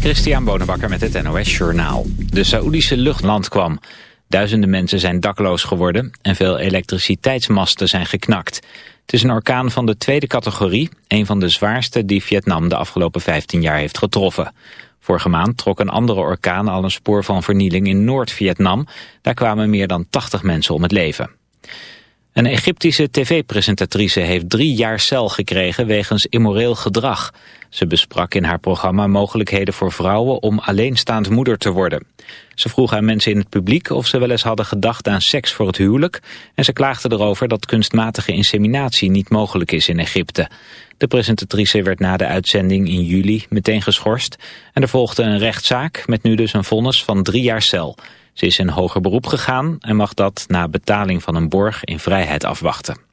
Christian Bonenbakker met het NOS Journaal. De Saoedische luchtland kwam. Duizenden mensen zijn dakloos geworden en veel elektriciteitsmasten zijn geknakt. Het is een orkaan van de tweede categorie, een van de zwaarste die Vietnam de afgelopen 15 jaar heeft getroffen. Vorige maand trok een andere orkaan al een spoor van vernieling in Noord-Vietnam. Daar kwamen meer dan 80 mensen om het leven. Een Egyptische tv-presentatrice heeft drie jaar cel gekregen wegens immoreel gedrag. Ze besprak in haar programma mogelijkheden voor vrouwen om alleenstaand moeder te worden. Ze vroeg aan mensen in het publiek of ze wel eens hadden gedacht aan seks voor het huwelijk... en ze klaagde erover dat kunstmatige inseminatie niet mogelijk is in Egypte. De presentatrice werd na de uitzending in juli meteen geschorst... en er volgde een rechtszaak met nu dus een vonnis van drie jaar cel... Ze is in hoger beroep gegaan en mag dat na betaling van een borg in vrijheid afwachten.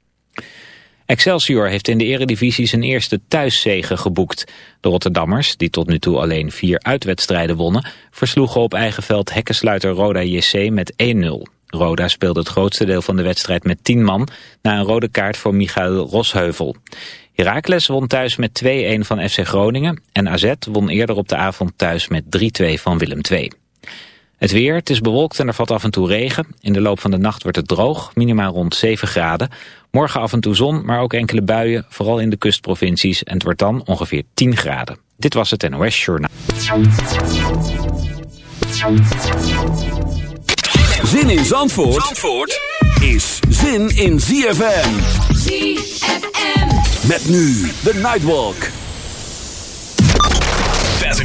Excelsior heeft in de eredivisie zijn eerste thuiszege geboekt. De Rotterdammers, die tot nu toe alleen vier uitwedstrijden wonnen... versloegen op eigen veld hekkensluiter Roda JC met 1-0. Roda speelde het grootste deel van de wedstrijd met 10 man... na een rode kaart voor Michael Rosheuvel. Heracles won thuis met 2-1 van FC Groningen... en AZ won eerder op de avond thuis met 3-2 van Willem II. Het weer, het is bewolkt en er valt af en toe regen. In de loop van de nacht wordt het droog, minimaal rond 7 graden. Morgen af en toe zon, maar ook enkele buien, vooral in de kustprovincies. En het wordt dan ongeveer 10 graden. Dit was het NOS Journaal. Zin in Zandvoort, Zandvoort is zin in ZFM. ZFM. Met nu de Nightwalk.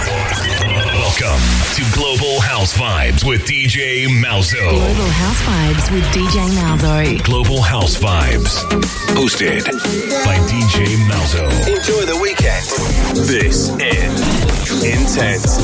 Welcome to Global House Vibes with DJ Malzo. Global House Vibes with DJ Malzo. Global House Vibes. Hosted by DJ Malzo. Enjoy the weekend. This is Intense.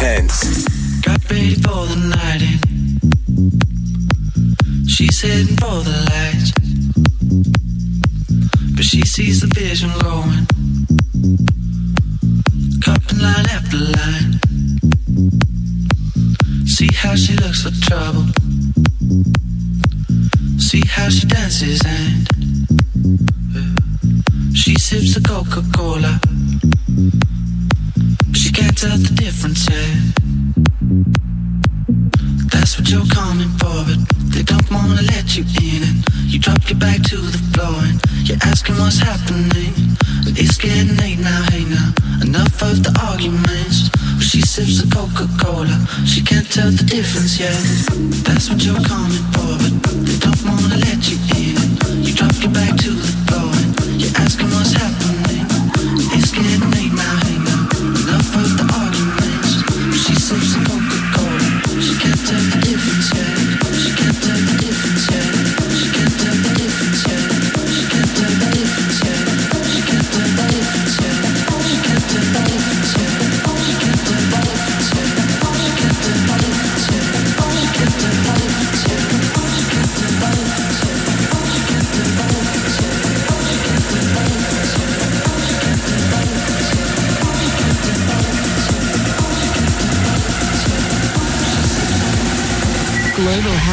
intense. Got ready for the night in. She's heading for the lights. But she sees the vision growing, Cupping line after line. See how she looks for trouble. See how she dances and uh, she sips the Coca Cola tell the difference yeah. That's what you're coming for, but they don't wanna let you in. And you drop your back to the floor and you're asking what's happening. But it's getting late now, hey now. Enough of the arguments. Well, she sips a Coca Cola, she can't tell the difference yet. That's what you're coming for, but they don't wanna let you in. And you drop your back to the floor and you're asking what's happening. It's getting. sips of Coca-Cola. She can't tell the difference yet.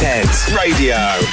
Intense Radio.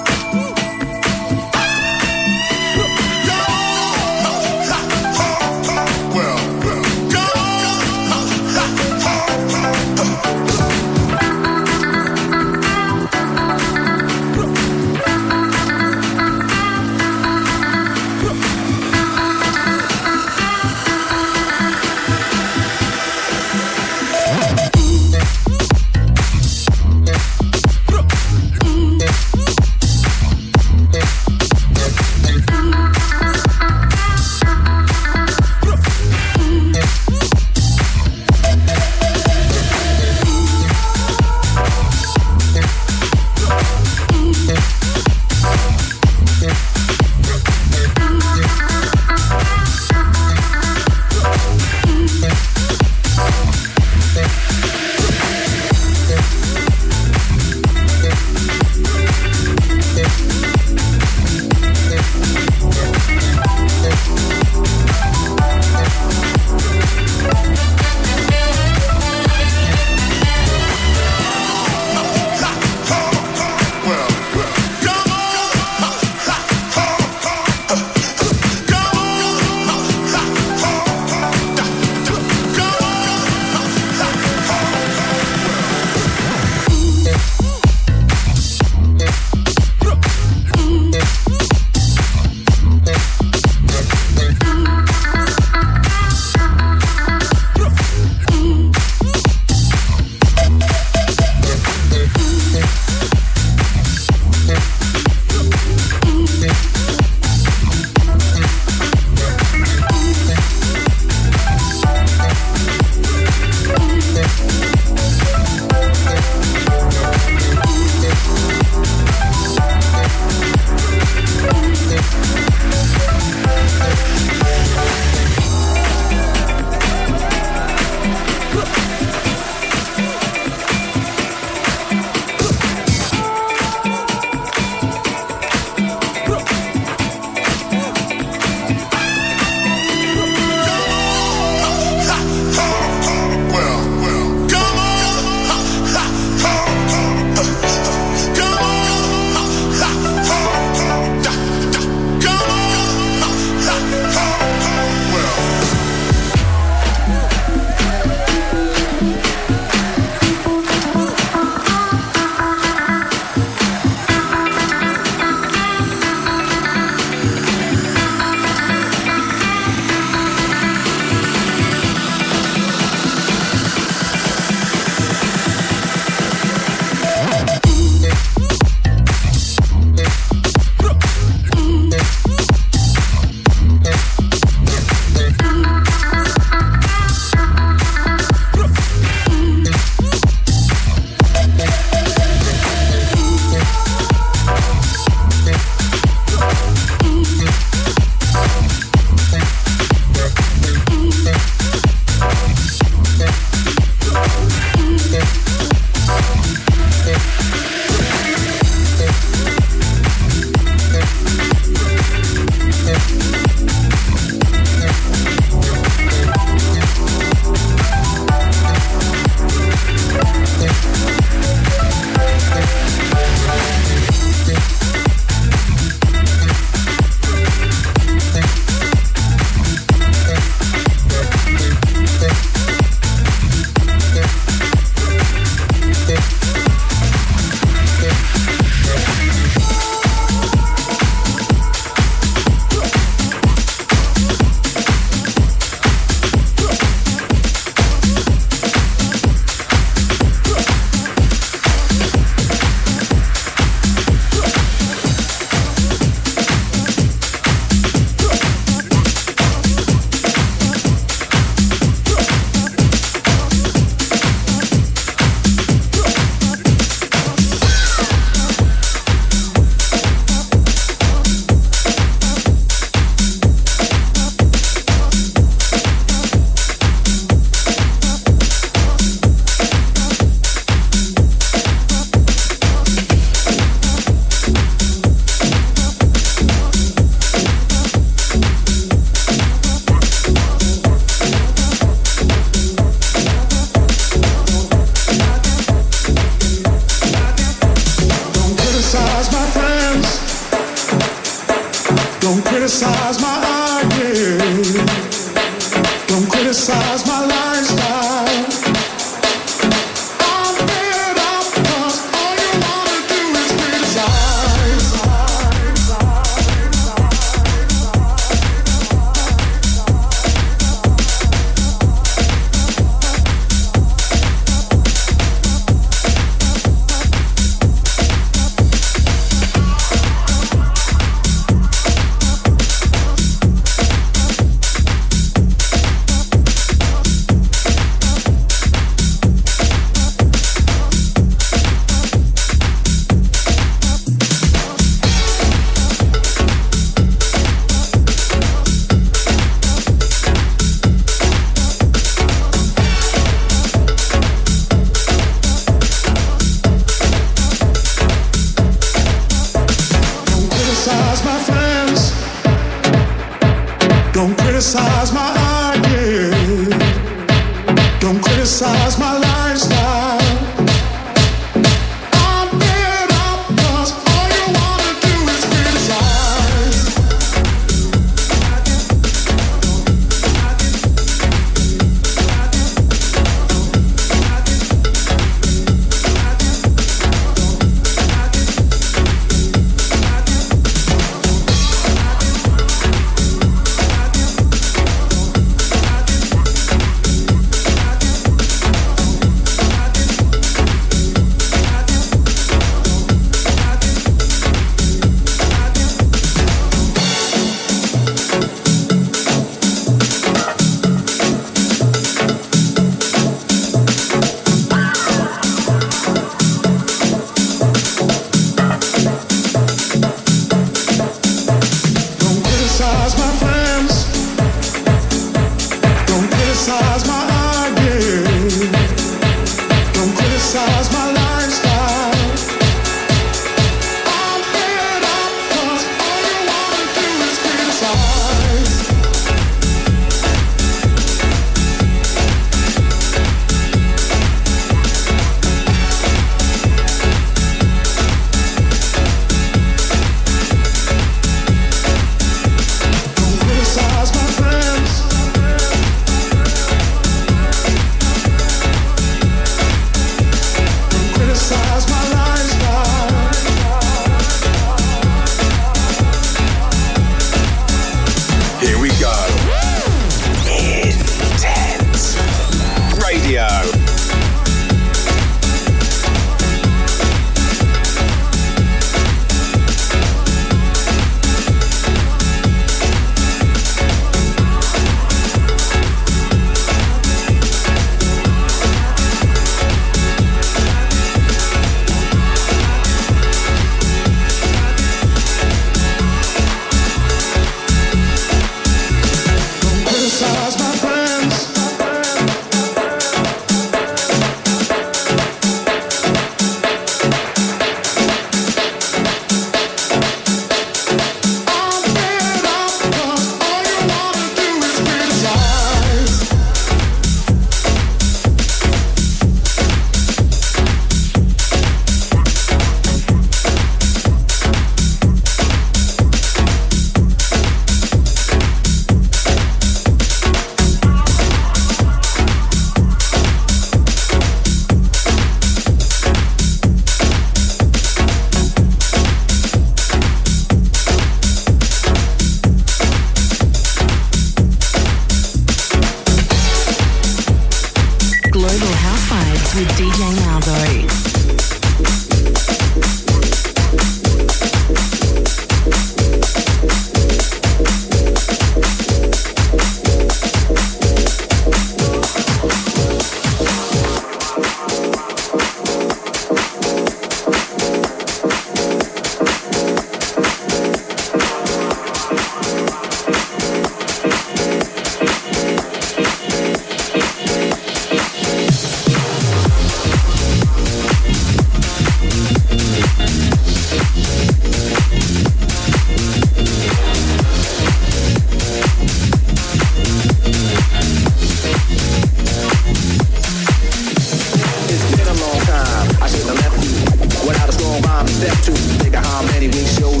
Think of how many we showed.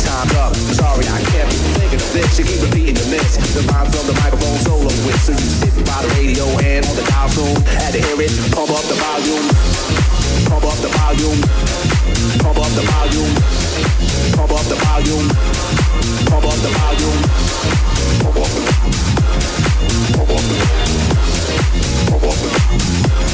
Time's up. Sorry, I kept thinking of this. You keep repeating the miss. The vibes from the microphone solo with. So you sit by the radio and on the dial soon. Had to hear it. Pump up the volume. Pump up the volume. Pump up the volume. Pump up the volume. Pump up the volume. Pump up the volume. Pump up the volume. Pump up the volume.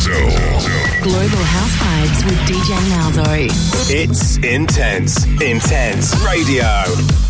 Malzo. Global House Vibes with DJ Malzo. It's intense, intense radio.